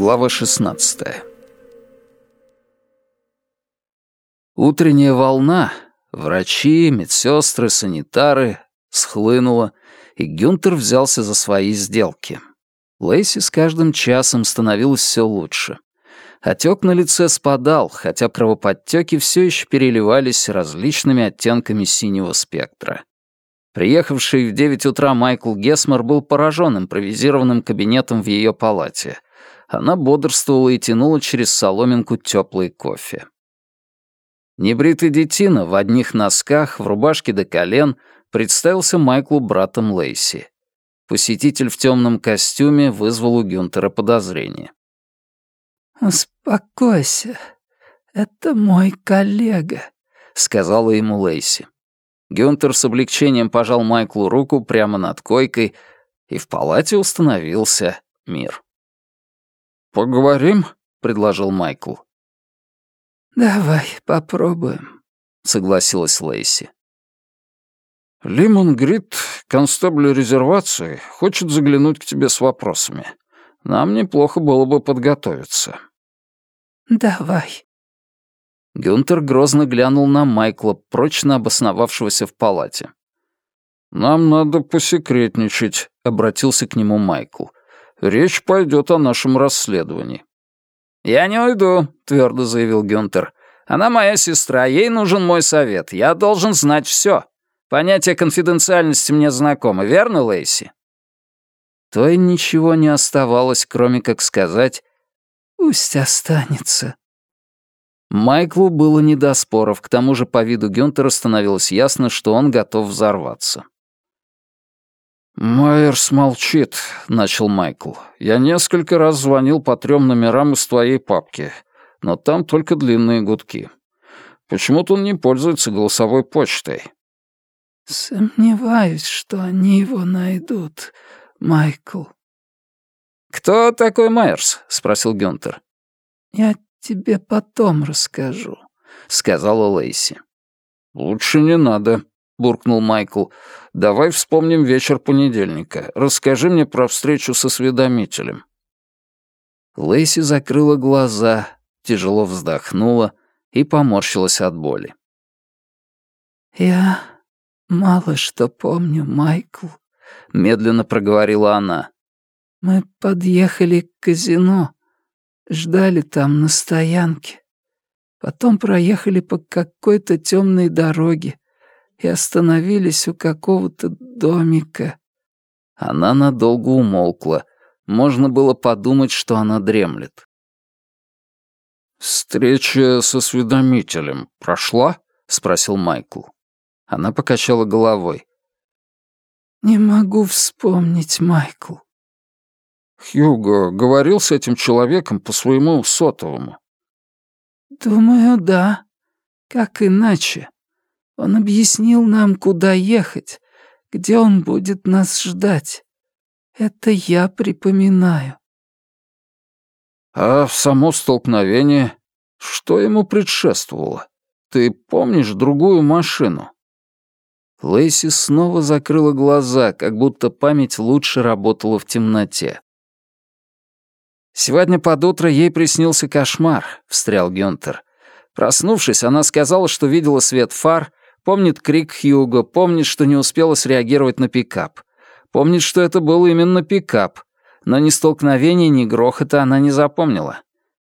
Глава 16 Утренняя волна, врачи, медсестры, санитары, схлынула, и Гюнтер взялся за свои сделки. Лейси с каждым часом становилось все лучше. Отек на лице спадал, хотя кровоподтеки все еще переливались различными оттенками синего спектра. Приехавший в девять утра Майкл Гесмер был поражен импровизированным кабинетом в ее палате. Она бодрствовала и тянула через соломинку теплый кофе. Небритый детина в одних носках, в рубашке до колен, представился Майклу братом Лейси. Посетитель в темном костюме вызвал у Гюнтера подозрение. «Успокойся, это мой коллега», — сказала ему Лейси. Гюнтер с облегчением пожал Майклу руку прямо над койкой, и в палате установился мир. «Поговорим?» — предложил Майкл. «Давай попробуем», — согласилась Лейси. «Лимон Грит, констебль резервации, хочет заглянуть к тебе с вопросами. Нам неплохо было бы подготовиться». «Давай», Гюнтер грозно глянул на Майкла, прочно обосновавшегося в палате. «Нам надо посекретничать», — обратился к нему Майкл. «Речь пойдет о нашем расследовании». «Я не уйду», — твердо заявил Гюнтер. «Она моя сестра, ей нужен мой совет. Я должен знать все. Понятие конфиденциальности мне знакомо, верно, Лейси?» Той ничего не оставалось, кроме как сказать «Пусть останется». Майклу было не до споров, к тому же по виду Гюнтера становилось ясно, что он готов взорваться. «Майерс молчит», — начал Майкл. «Я несколько раз звонил по трем номерам из твоей папки, но там только длинные гудки. Почему-то он не пользуется голосовой почтой». «Сомневаюсь, что они его найдут, Майкл». «Кто такой Майерс?» — спросил Гюнтер. «Я тебе потом расскажу», — сказала Лейси. «Лучше не надо», — буркнул Майкл. «Давай вспомним вечер понедельника. Расскажи мне про встречу со осведомителем». Лейси закрыла глаза, тяжело вздохнула и поморщилась от боли. «Я мало что помню, Майкл», — медленно проговорила она. «Мы подъехали к казино, Ждали там на стоянке. Потом проехали по какой-то темной дороге и остановились у какого-то домика. Она надолго умолкла. Можно было подумать, что она дремлет. «Встреча со осведомителем прошла?» — спросил Майкл. Она покачала головой. «Не могу вспомнить, Майкл. Хьюго говорил с этим человеком по своему сотовому. Думаю, да. Как иначе? Он объяснил нам, куда ехать, где он будет нас ждать. Это я припоминаю. А в само столкновение, что ему предшествовало? Ты помнишь другую машину? Лейси снова закрыла глаза, как будто память лучше работала в темноте. «Сегодня под утро ей приснился кошмар», — встрял Гюнтер. Проснувшись, она сказала, что видела свет фар, помнит крик Хьюго, помнит, что не успела среагировать на пикап. Помнит, что это был именно пикап, но ни столкновения, ни грохота она не запомнила.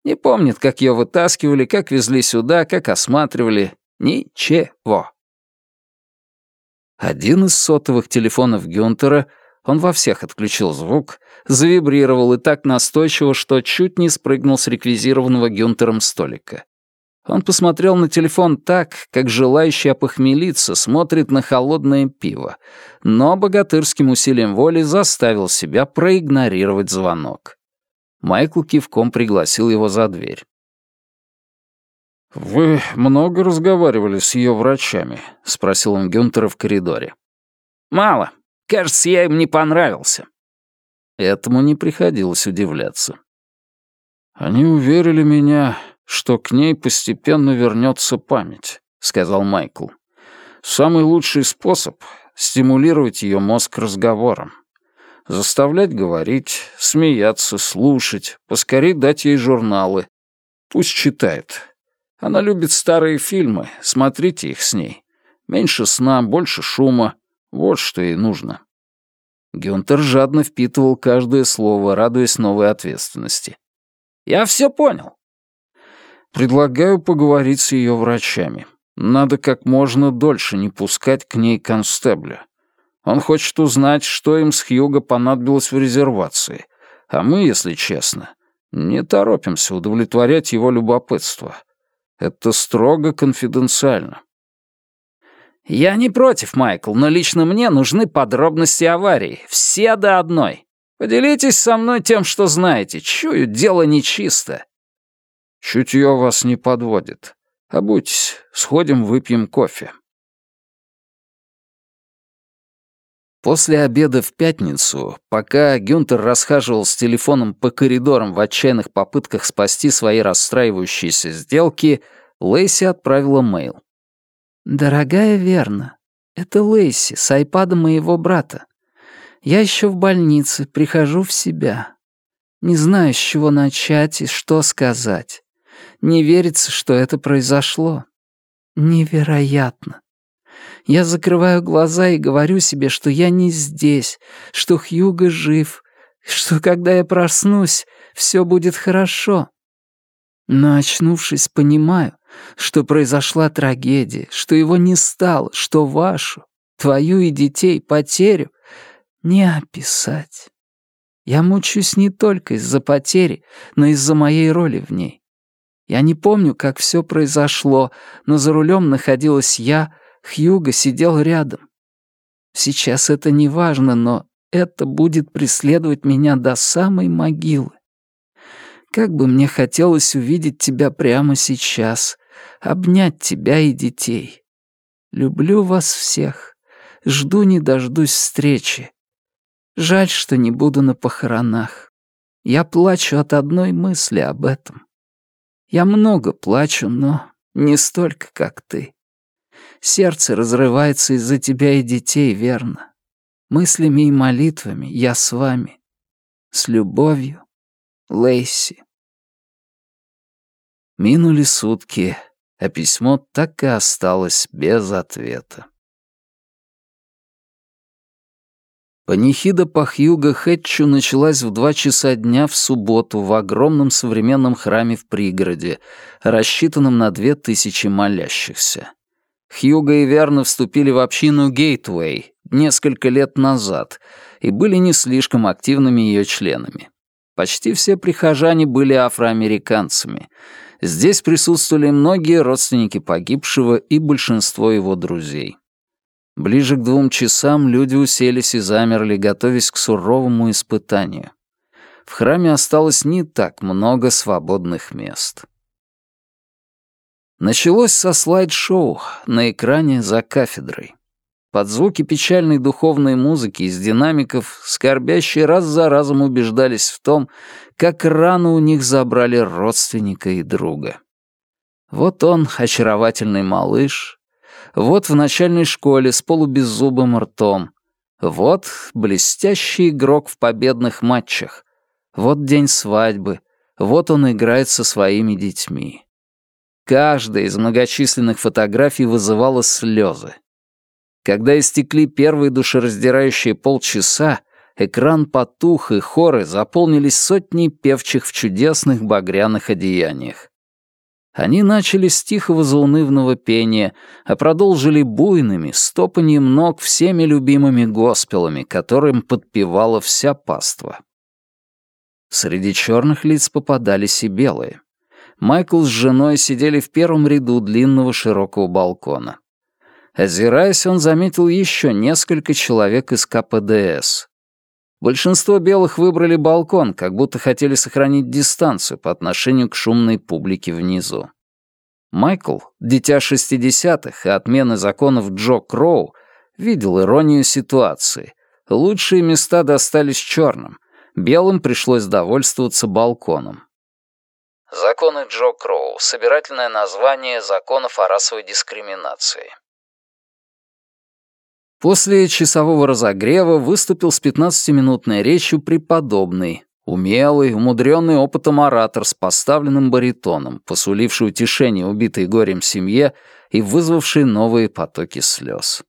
Не помнит, как ее вытаскивали, как везли сюда, как осматривали. Ничего. Один из сотовых телефонов Гюнтера — он во всех отключил звук, завибрировал и так настойчиво, что чуть не спрыгнул с реквизированного Гюнтером столика. Он посмотрел на телефон так, как желающий опохмелиться смотрит на холодное пиво, но богатырским усилием воли заставил себя проигнорировать звонок. Майкл кивком пригласил его за дверь. «Вы много разговаривали с ее врачами?» — спросил он Гюнтера в коридоре. «Мало. Кажется, я им не понравился». Этому не приходилось удивляться. «Они уверили меня, что к ней постепенно вернется память», — сказал Майкл. «Самый лучший способ — стимулировать ее мозг разговором. Заставлять говорить, смеяться, слушать, поскорее дать ей журналы. Пусть читает. Она любит старые фильмы, смотрите их с ней. Меньше сна, больше шума. Вот что ей нужно. Гюнтер жадно впитывал каждое слово, радуясь новой ответственности. «Я все понял». «Предлагаю поговорить с ее врачами. Надо как можно дольше не пускать к ней констебля. Он хочет узнать, что им с Хьюго понадобилось в резервации. А мы, если честно, не торопимся удовлетворять его любопытство. Это строго конфиденциально. «Я не против, Майкл, но лично мне нужны подробности аварии. Все до одной. Поделитесь со мной тем, что знаете. Чую, дело нечисто». «Чутье вас не подводит. Обуйтесь, сходим, выпьем кофе». После обеда в пятницу, пока Гюнтер расхаживал с телефоном по коридорам в отчаянных попытках спасти свои расстраивающиеся сделки, Лейси отправила мейл. «Дорогая Верна, это Лейси с айпада моего брата. Я еще в больнице, прихожу в себя. Не знаю, с чего начать и что сказать. Не верится, что это произошло. Невероятно. Я закрываю глаза и говорю себе, что я не здесь, что Хьюго жив, что когда я проснусь, все будет хорошо. Но очнувшись, понимаю, что произошла трагедия, что его не стало, что вашу, твою и детей потерю не описать. Я мучаюсь не только из-за потери, но из-за моей роли в ней. Я не помню, как все произошло, но за рулем находилась я, Хьюго сидел рядом. Сейчас это не важно, но это будет преследовать меня до самой могилы. Как бы мне хотелось увидеть тебя прямо сейчас, обнять тебя и детей. Люблю вас всех. Жду не дождусь встречи. Жаль, что не буду на похоронах. Я плачу от одной мысли об этом. Я много плачу, но не столько, как ты. Сердце разрывается из-за тебя и детей, верно. Мыслями и молитвами я с вами. С любовью, Лейси. Минули сутки, а письмо так и осталось без ответа. Панихида по Хьюго Хэтчу началась в два часа дня в субботу в огромном современном храме в пригороде, рассчитанном на две тысячи молящихся. Хьюго и Верна вступили в общину Гейтвей несколько лет назад и были не слишком активными ее членами. Почти все прихожане были афроамериканцами — Здесь присутствовали многие родственники погибшего и большинство его друзей. Ближе к двум часам люди уселись и замерли, готовясь к суровому испытанию. В храме осталось не так много свободных мест. Началось со слайд-шоу на экране за кафедрой. Под звуки печальной духовной музыки из динамиков скорбящие раз за разом убеждались в том, как рано у них забрали родственника и друга. Вот он, очаровательный малыш, вот в начальной школе с полубеззубым ртом, вот блестящий игрок в победных матчах, вот день свадьбы, вот он играет со своими детьми. Каждая из многочисленных фотографий вызывала слезы. Когда истекли первые душераздирающие полчаса, экран потух, и хоры заполнились сотней певчих в чудесных багряных одеяниях. Они начали с тихого заунывного пения, а продолжили буйными, стопанием ног всеми любимыми госпелами, которым подпевала вся паства. Среди черных лиц попадались и белые. Майкл с женой сидели в первом ряду длинного широкого балкона. Озираясь, он заметил еще несколько человек из КПДС. Большинство белых выбрали балкон, как будто хотели сохранить дистанцию по отношению к шумной публике внизу. Майкл, дитя 60-х и отмены законов Джо Кроу, видел иронию ситуации. Лучшие места достались черным. Белым пришлось довольствоваться балконом. Законы Джо Кроу — собирательное название законов о расовой дискриминации. После часового разогрева выступил с 15-минутной речью преподобный, умелый, умудренный опытом оратор с поставленным баритоном, посуливший утешение убитой горем семье и вызвавший новые потоки слез.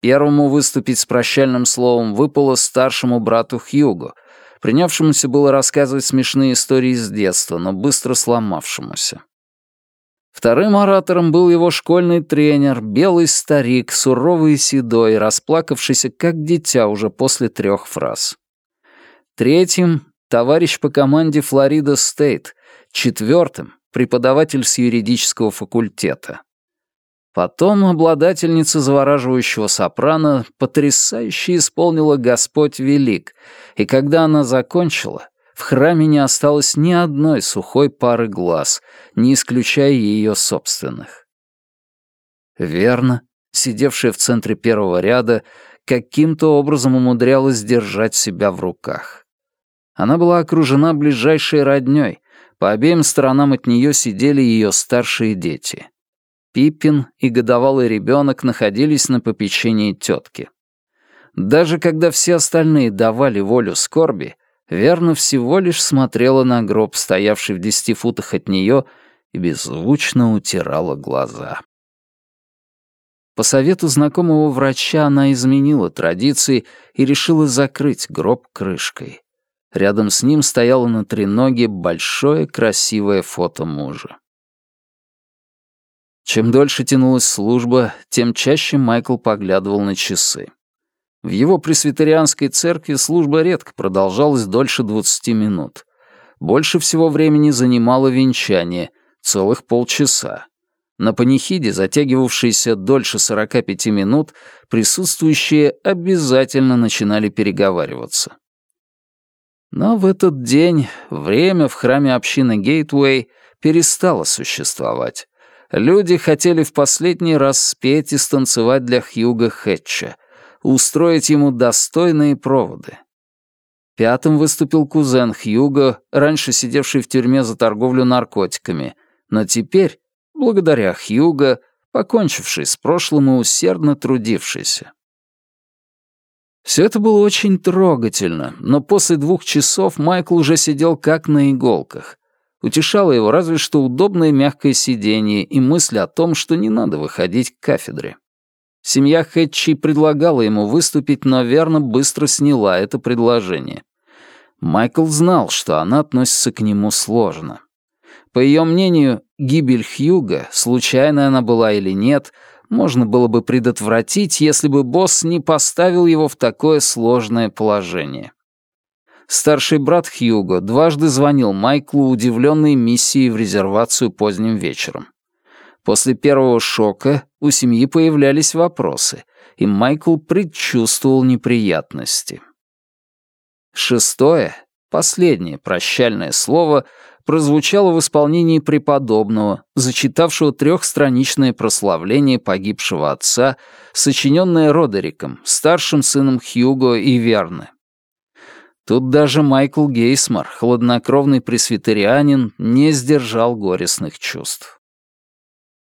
Первому выступить с прощальным словом выпало старшему брату Хьюго, принявшемуся было рассказывать смешные истории с детства, но быстро сломавшемуся. Вторым оратором был его школьный тренер, белый старик, суровый и седой, расплакавшийся как дитя уже после трех фраз. Третьим — товарищ по команде Флорида Стейт. Четвертым — преподаватель с юридического факультета. Потом обладательница завораживающего сопрано потрясающе исполнила «Господь велик», и когда она закончила, в храме не осталось ни одной сухой пары глаз, не исключая ее собственных. Верно, сидевшая в центре первого ряда, каким-то образом умудрялась держать себя в руках. Она была окружена ближайшей роднёй, по обеим сторонам от нее сидели ее старшие дети. Пиппин и годовалый ребенок находились на попечении тетки. Даже когда все остальные давали волю скорби, Верна всего лишь смотрела на гроб, стоявший в десяти футах от нее, и беззвучно утирала глаза. По совету знакомого врача она изменила традиции и решила закрыть гроб крышкой. Рядом с ним стояло на треноге большое красивое фото мужа. Чем дольше тянулась служба, тем чаще Майкл поглядывал на часы. В его пресвитерианской церкви служба редко продолжалась дольше 20 минут. Больше всего времени занимало венчание — целых полчаса. На панихиде, затягивавшейся дольше 45 минут, присутствующие обязательно начинали переговариваться. Но в этот день время в храме общины Гейтвей перестало существовать. Люди хотели в последний раз спеть и станцевать для Хьюга Хэтча, устроить ему достойные проводы. Пятым выступил кузен Хьюго, раньше сидевший в тюрьме за торговлю наркотиками, но теперь, благодаря Хьюго, покончивший с прошлым и усердно трудившийся. Все это было очень трогательно, но после двух часов Майкл уже сидел как на иголках. Утешало его разве что удобное мягкое сиденье и мысль о том, что не надо выходить к кафедре. Семья Хэтчи предлагала ему выступить, но верно быстро сняла это предложение. Майкл знал, что она относится к нему сложно. По ее мнению, гибель Хьюга, случайная она была или нет, можно было бы предотвратить, если бы босс не поставил его в такое сложное положение. Старший брат Хьюго дважды звонил Майклу, удивленный миссией в резервацию поздним вечером. После первого шока у семьи появлялись вопросы, и Майкл предчувствовал неприятности. Шестое, последнее прощальное слово прозвучало в исполнении преподобного, зачитавшего трехстраничное прославление погибшего отца, сочиненное Родериком, старшим сыном Хьюго и Верны. Тут даже Майкл Гейсмар, хладнокровный пресвитерианин, не сдержал горестных чувств.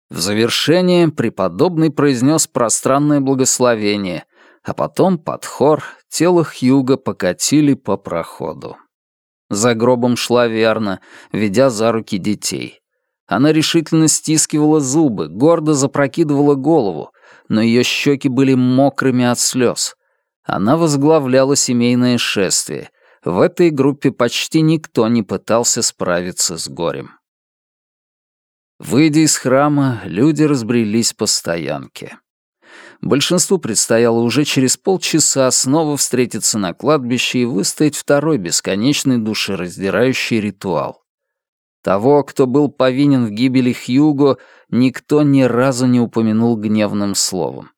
В завершение преподобный произнес пространное благословение, а потом под хор тело Хьюга покатили по проходу. За гробом шла Верна, ведя за руки детей. Она решительно стискивала зубы, гордо запрокидывала голову, но ее щеки были мокрыми от слез. Она возглавляла семейное шествие. В этой группе почти никто не пытался справиться с горем. Выйдя из храма, люди разбрелись по стоянке. Большинству предстояло уже через полчаса снова встретиться на кладбище и выстоять второй бесконечный душераздирающий ритуал. Того, кто был повинен в гибели Хьюго, никто ни разу не упомянул гневным словом.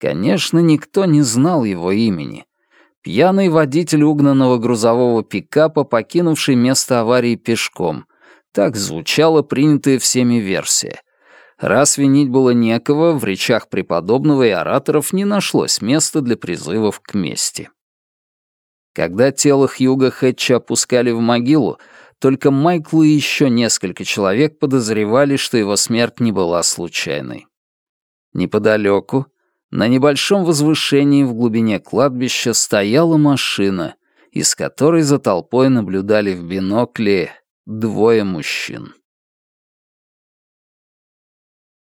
Конечно, никто не знал его имени. Пьяный водитель угнанного грузового пикапа, покинувший место аварии пешком. Так звучала принятая всеми версия. Раз винить было некого, в речах преподобного и ораторов не нашлось места для призывов к мести. Когда тело Хьюга Хэтча опускали в могилу, только Майкл и еще несколько человек подозревали, что его смерть не была случайной. Неподалеку, На небольшом возвышении в глубине кладбища стояла машина, из которой за толпой наблюдали в бинокле двое мужчин.